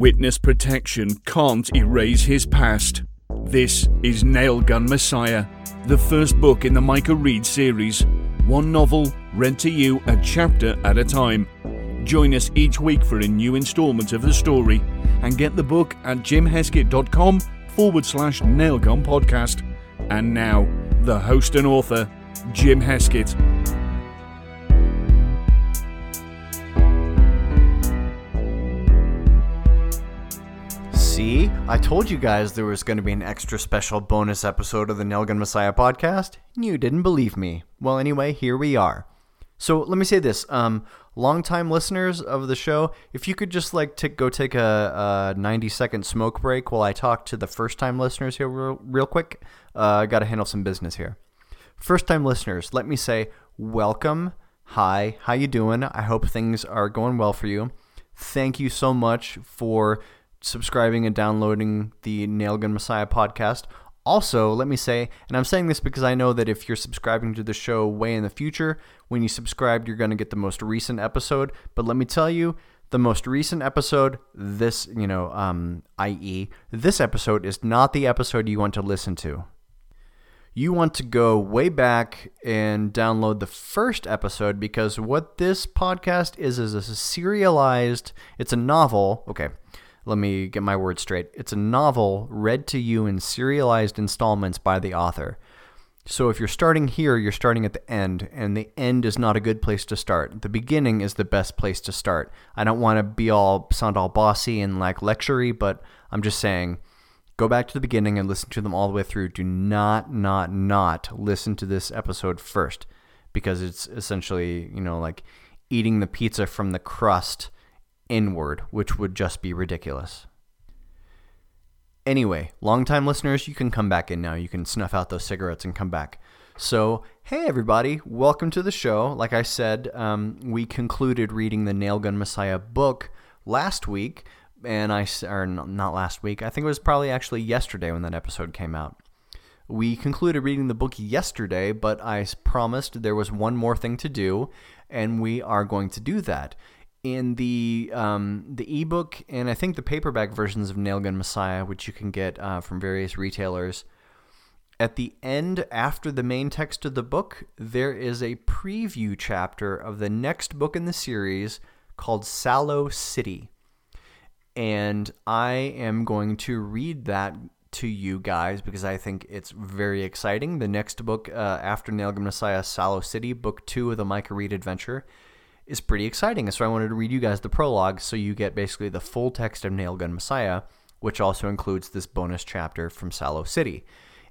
Witness protection can't erase his past. This is Nailgun Messiah, the first book in the Micah Reed series. One novel read to you a chapter at a time. Join us each week for a new installment of the story and get the book at jimheskett.com forward slash nailgun podcast. And now, the host and author, Jim Heskett. I told you guys there was going to be an extra special bonus episode of the Nailgun Messiah podcast, you didn't believe me. Well, anyway, here we are. So let me say this: um, longtime listeners of the show, if you could just like to go take a, a ninety second smoke break while I talk to the first time listeners here real, real quick, uh, I got to handle some business here. First time listeners, let me say welcome. Hi, how you doing? I hope things are going well for you. Thank you so much for subscribing and downloading the Nailgun Messiah podcast. Also, let me say, and I'm saying this because I know that if you're subscribing to the show way in the future, when you subscribe, you're going to get the most recent episode. But let me tell you, the most recent episode, this, you know, um, i.e., this episode is not the episode you want to listen to. You want to go way back and download the first episode because what this podcast is is a serialized, it's a novel. Okay, let me get my words straight. It's a novel read to you in serialized installments by the author. So if you're starting here, you're starting at the end, and the end is not a good place to start. The beginning is the best place to start. I don't want to be all sound all bossy and like lectury, but I'm just saying go back to the beginning and listen to them all the way through. Do not, not, not listen to this episode first because it's essentially, you know, like eating the pizza from the crust inward, which would just be ridiculous. Anyway, longtime listeners, you can come back in now. You can snuff out those cigarettes and come back. So, hey everybody, welcome to the show. Like I said, um, we concluded reading the Nailgun Messiah book last week, and I, or not last week, I think it was probably actually yesterday when that episode came out. We concluded reading the book yesterday, but I promised there was one more thing to do, and we are going to do that in the um, the ebook and I think the paperback versions of Nailgun Messiah, which you can get uh, from various retailers. At the end, after the main text of the book, there is a preview chapter of the next book in the series called Sallow City. And I am going to read that to you guys because I think it's very exciting. The next book uh, after Nailgun Messiah, Sallow City, book two of the Micah Reed adventure, is pretty exciting. So I wanted to read you guys the prologue so you get basically the full text of Nailgun Messiah, which also includes this bonus chapter from Sallow City.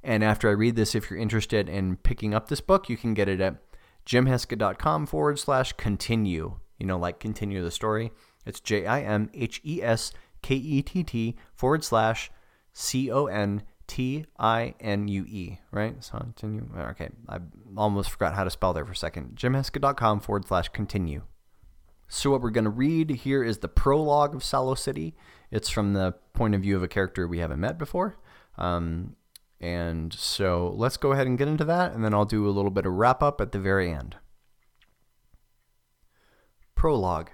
And after I read this, if you're interested in picking up this book, you can get it at jimheskett.com forward slash continue. You know, like continue the story. It's J I M H E S K E T T forward slash C O N T I N U E, right? So continue. Okay, I almost forgot how to spell there for a second. jimheskett.com forward slash continue. So, what we're going to read here is the prologue of Sallow City. It's from the point of view of a character we haven't met before. Um, and so, let's go ahead and get into that, and then I'll do a little bit of wrap up at the very end. Prologue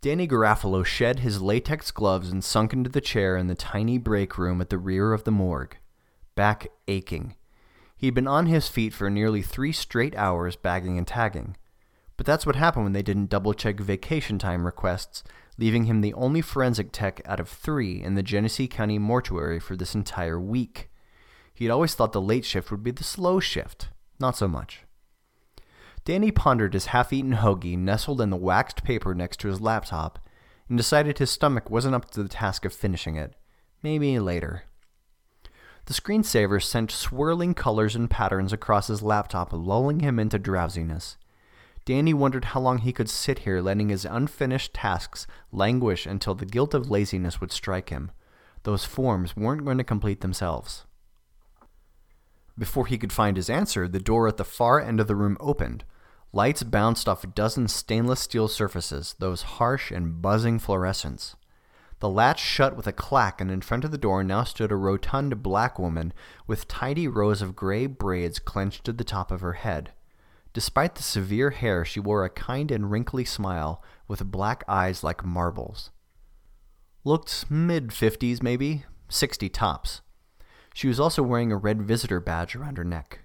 Danny Garofalo shed his latex gloves and sunk into the chair in the tiny break room at the rear of the morgue, back aching. He'd been on his feet for nearly three straight hours bagging and tagging. But that's what happened when they didn't double check vacation time requests, leaving him the only forensic tech out of three in the Genesee County mortuary for this entire week. He'd always thought the late shift would be the slow shift. Not so much. Danny pondered his half eaten hoagie nestled in the waxed paper next to his laptop and decided his stomach wasn't up to the task of finishing it. Maybe later. The screensaver sent swirling colors and patterns across his laptop, lulling him into drowsiness. Danny wondered how long he could sit here letting his unfinished tasks languish until the guilt of laziness would strike him. Those forms weren't going to complete themselves. Before he could find his answer, the door at the far end of the room opened, Lights bounced off a dozen stainless steel surfaces, those harsh and buzzing fluorescents. The latch shut with a clack, and in front of the door now stood a rotund black woman with tidy rows of gray braids clenched to the top of her head. Despite the severe hair, she wore a kind and wrinkly smile, with black eyes like marbles. Looked mid 50s, maybe, 60 tops. She was also wearing a red visitor badge around her neck.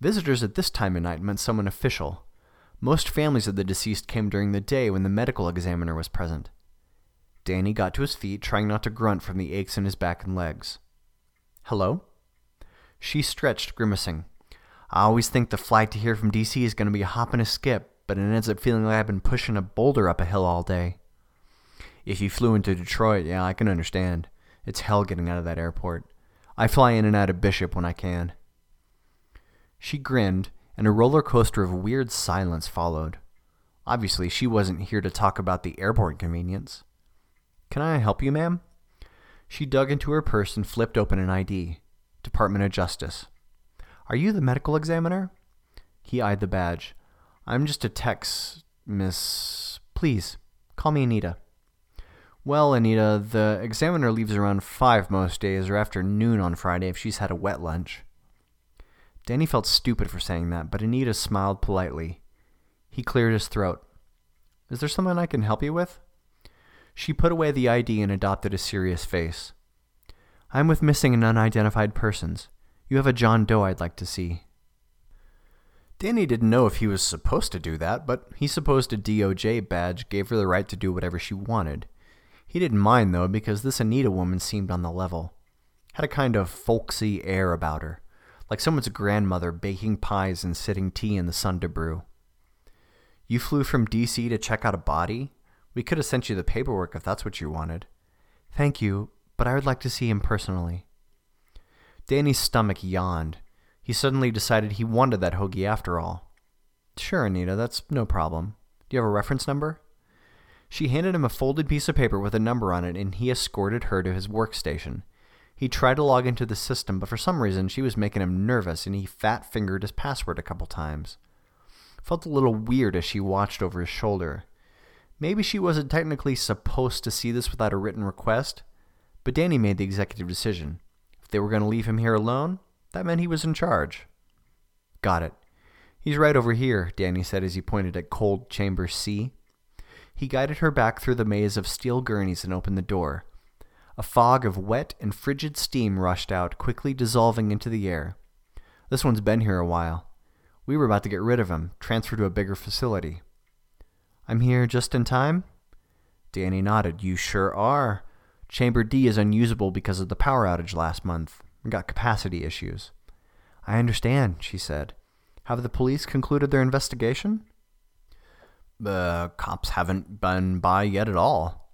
Visitors at this time of night meant someone official. Most families of the deceased came during the day when the medical examiner was present. Danny got to his feet, trying not to grunt from the aches in his back and legs. Hello? She stretched, grimacing. I always think the flight to here from DC is going to be a hop and a skip, but it ends up feeling like I've been pushing a boulder up a hill all day. If you flew into Detroit, yeah, I can understand. It's hell getting out of that airport. I fly in and out of Bishop when I can. She grinned, and a roller coaster of weird silence followed. Obviously, she wasn't here to talk about the airport convenience. Can I help you, ma'am? She dug into her purse and flipped open an ID. Department of Justice. Are you the medical examiner? He eyed the badge. I'm just a tex, miss. Please, call me Anita. Well, Anita, the examiner leaves around 5 most days or after noon on Friday if she's had a wet lunch. Danny felt stupid for saying that, but Anita smiled politely. He cleared his throat. Is there something I can help you with? She put away the ID and adopted a serious face. I'm with missing and unidentified persons. You have a John Doe I'd like to see. Danny didn't know if he was supposed to do that, but he supposed a DOJ badge gave her the right to do whatever she wanted. He didn't mind, though, because this Anita woman seemed on the level. Had a kind of folksy air about her, like someone's grandmother baking pies and sitting tea in the sun to brew. You flew from D.C. to check out a body? We could have sent you the paperwork if that's what you wanted. Thank you, but I would like to see him personally. Danny's stomach yawned. He suddenly decided he wanted that hoagie after all. Sure, Anita, that's no problem. Do you have a reference number? She handed him a folded piece of paper with a number on it, and he escorted her to his workstation. He tried to log into the system, but for some reason she was making him nervous, and he fat fingered his password a couple times. Felt a little weird as she watched over his shoulder. Maybe she wasn't technically supposed to see this without a written request, but Danny made the executive decision. If they were going to leave him here alone, that meant he was in charge. Got it. He's right over here, Danny said as he pointed at cold chamber C. He guided her back through the maze of steel gurneys and opened the door. A fog of wet and frigid steam rushed out, quickly dissolving into the air. This one's been here a while. We were about to get rid of him, transfer to a bigger facility. I'm here just in time? Danny nodded. You sure are. Chamber D is unusable because of the power outage last month. We got capacity issues. I understand, she said. Have the police concluded their investigation? The cops haven't been by yet at all.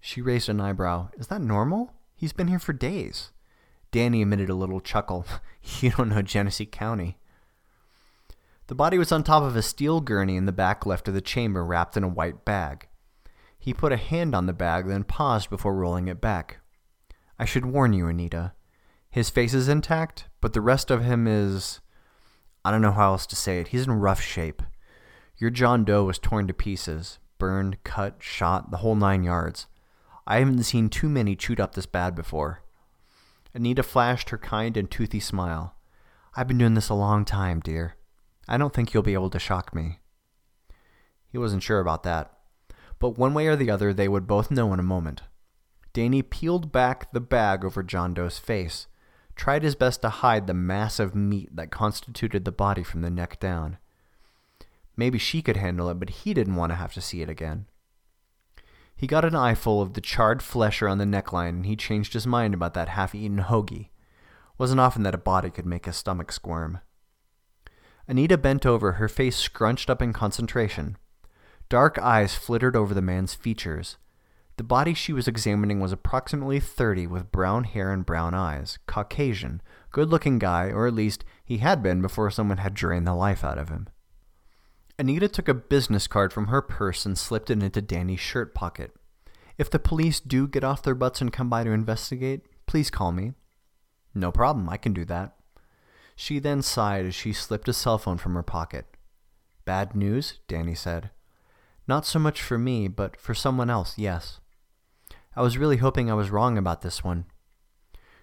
She raised an eyebrow. Is that normal? He's been here for days. Danny emitted a little chuckle. you don't know Genesee County. The body was on top of a steel gurney in the back left of the chamber, wrapped in a white bag. He put a hand on the bag, then paused before rolling it back. I should warn you, Anita. His face is intact, but the rest of him is. I don't know how else to say it. He's in rough shape. Your John Doe was torn to pieces, burned, cut, shot, the whole nine yards. I haven't seen too many chewed up this bad before. Anita flashed her kind and toothy smile. I've been doing this a long time, dear. I don't think you'll be able to shock me. He wasn't sure about that. But one way or the other, they would both know in a moment. Danny peeled back the bag over John Doe's face, tried his best to hide the mass of meat that constituted the body from the neck down. Maybe she could handle it, but he didn't want to have to see it again. He got an eyeful of the charred flesh around the neckline, and he changed his mind about that half-eaten hoagie. Wasn't often that a body could make his stomach squirm. Anita bent over, her face scrunched up in concentration. Dark eyes flittered over the man's features. The body she was examining was approximately 30 with brown hair and brown eyes, Caucasian, good looking guy, or at least he had been before someone had drained the life out of him. Anita took a business card from her purse and slipped it into Danny's shirt pocket. If the police do get off their butts and come by to investigate, please call me. No problem, I can do that. She then sighed as she slipped a cell phone from her pocket. Bad news? Danny said. Not so much for me, but for someone else, yes. I was really hoping I was wrong about this one.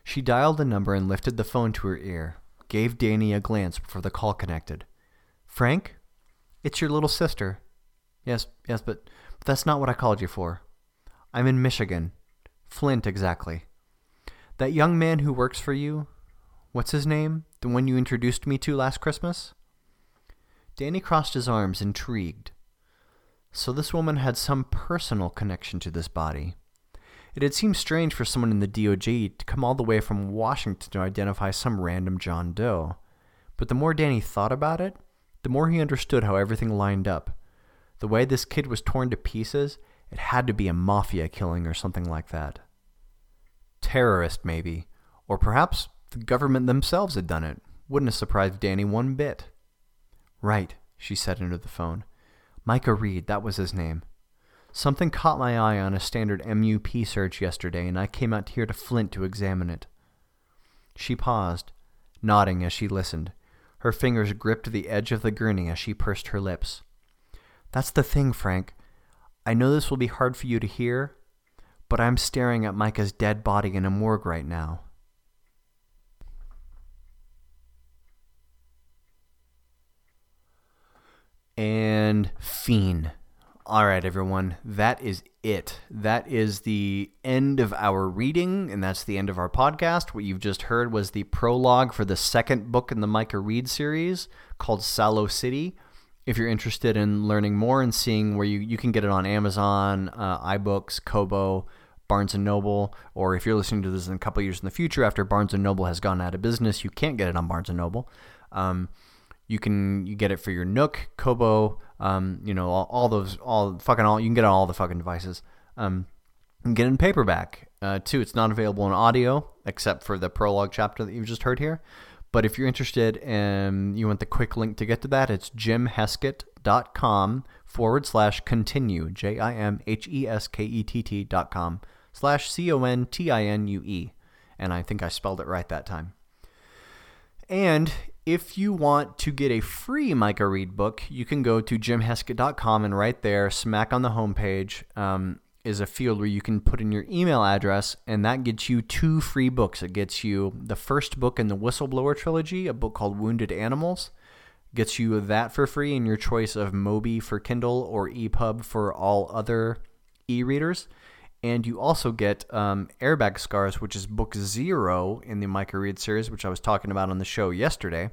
She dialed the number and lifted the phone to her ear, gave Danny a glance before the call connected. Frank? It's your little sister. Yes, yes, but, that's not what I called you for. I'm in Michigan. Flint, exactly. That young man who works for you, what's his name? The one you introduced me to last Christmas? Danny crossed his arms, intrigued. So this woman had some personal connection to this body. It had seemed strange for someone in the DOJ to come all the way from Washington to identify some random John Doe. But the more Danny thought about it, the more he understood how everything lined up. The way this kid was torn to pieces, it had to be a mafia killing or something like that. Terrorist, maybe. Or perhaps the government themselves had done it. Wouldn't have surprised Danny one bit. Right, she said into the phone. Micah Reed, that was his name. Something caught my eye on a standard MUP search yesterday, and I came out here to Flint to examine it. She paused, nodding as she listened. Her fingers gripped the edge of the gurney as she pursed her lips. That's the thing, Frank. I know this will be hard for you to hear, but I'm staring at Micah's dead body in a morgue right now. And Fiend. All right, everyone, that is it. That is the end of our reading, and that's the end of our podcast. What you've just heard was the prologue for the second book in the Micah Reed series called Sallow City. If you're interested in learning more and seeing where you, you can get it on Amazon, uh, iBooks, Kobo, Barnes & Noble, or if you're listening to this in a couple years in the future after Barnes & Noble has gone out of business, you can't get it on Barnes & Noble. Um, you can you get it for your Nook, Kobo, um, you know, all, all, those, all fucking all. You can get on all the fucking devices. Um, get in paperback uh, too. It's not available in audio except for the prologue chapter that you've just heard here. But if you're interested and you want the quick link to get to that, it's jimheskett.com forward slash continue, J I M H E S K E T T dot com slash C O N T I N U E. And I think I spelled it right that time. And if you want to get a free Micah Reed book, you can go to jimheskett.com and right there, smack on the homepage, um, is a field where you can put in your email address, and that gets you two free books. It gets you the first book in the Whistleblower trilogy, a book called Wounded Animals. Gets you that for free in your choice of Mobi for Kindle or EPUB for all other e readers. And you also get um, Airbag Scars, which is book zero in the Micah Reed series, which I was talking about on the show yesterday.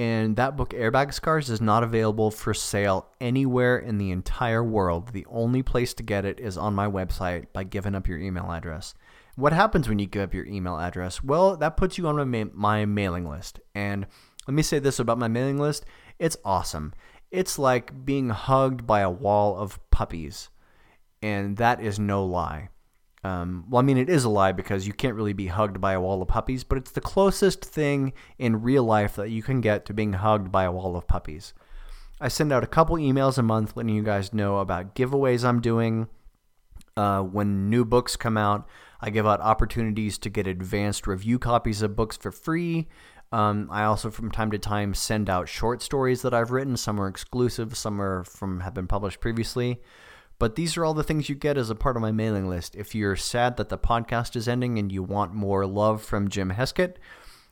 And that book, Airbag Scars, is not available for sale anywhere in the entire world. The only place to get it is on my website by giving up your email address. What happens when you give up your email address? Well, that puts you on my, ma- my mailing list. And let me say this about my mailing list it's awesome. It's like being hugged by a wall of puppies and that is no lie. Um, well, I mean, it is a lie because you can't really be hugged by a wall of puppies, but it's the closest thing in real life that you can get to being hugged by a wall of puppies. I send out a couple emails a month letting you guys know about giveaways I'm doing. Uh, when new books come out, I give out opportunities to get advanced review copies of books for free. Um, I also, from time to time, send out short stories that I've written. Some are exclusive, some are from have been published previously. But these are all the things you get as a part of my mailing list. If you're sad that the podcast is ending and you want more love from Jim Heskett,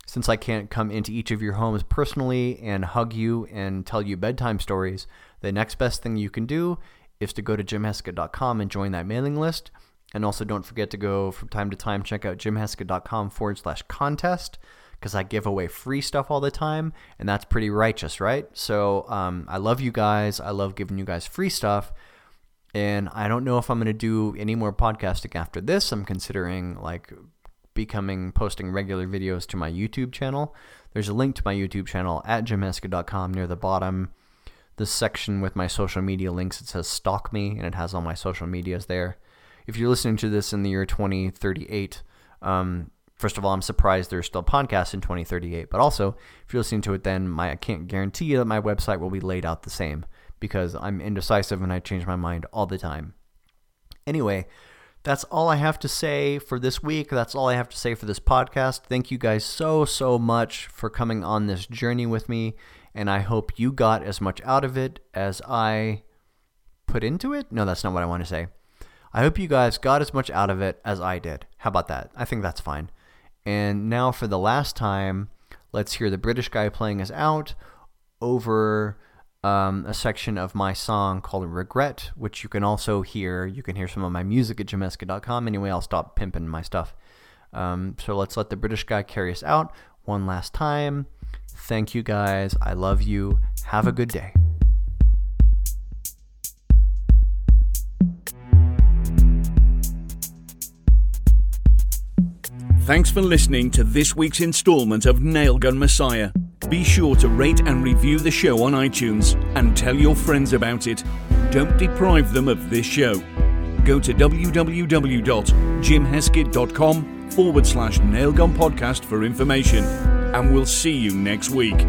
since I can't come into each of your homes personally and hug you and tell you bedtime stories, the next best thing you can do is to go to jimheskett.com and join that mailing list. And also don't forget to go from time to time, check out jimheskett.com forward slash contest because I give away free stuff all the time, and that's pretty righteous, right? So um, I love you guys. I love giving you guys free stuff. And I don't know if I'm going to do any more podcasting after this. I'm considering like becoming posting regular videos to my YouTube channel. There's a link to my YouTube channel at jimheskett.com near the bottom. The section with my social media links, it says stalk me, and it has all my social medias there. If you're listening to this in the year 2038, um, first of all, I'm surprised there's still podcasts in 2038. But also, if you're listening to it then, my, I can't guarantee you that my website will be laid out the same because I'm indecisive and I change my mind all the time. Anyway, that's all I have to say for this week. That's all I have to say for this podcast. Thank you guys so, so much for coming on this journey with me. And I hope you got as much out of it as I put into it. No, that's not what I want to say. I hope you guys got as much out of it as I did. How about that? I think that's fine. And now, for the last time, let's hear the British guy playing us out over um, a section of my song called Regret, which you can also hear. You can hear some of my music at jameska.com. Anyway, I'll stop pimping my stuff. Um, so let's let the British guy carry us out one last time. Thank you guys. I love you. Have a good day. Thanks for listening to this week's installment of Nailgun Messiah. Be sure to rate and review the show on iTunes and tell your friends about it. Don't deprive them of this show. Go to www.jimheskett.com forward slash nailgun podcast for information, and we'll see you next week.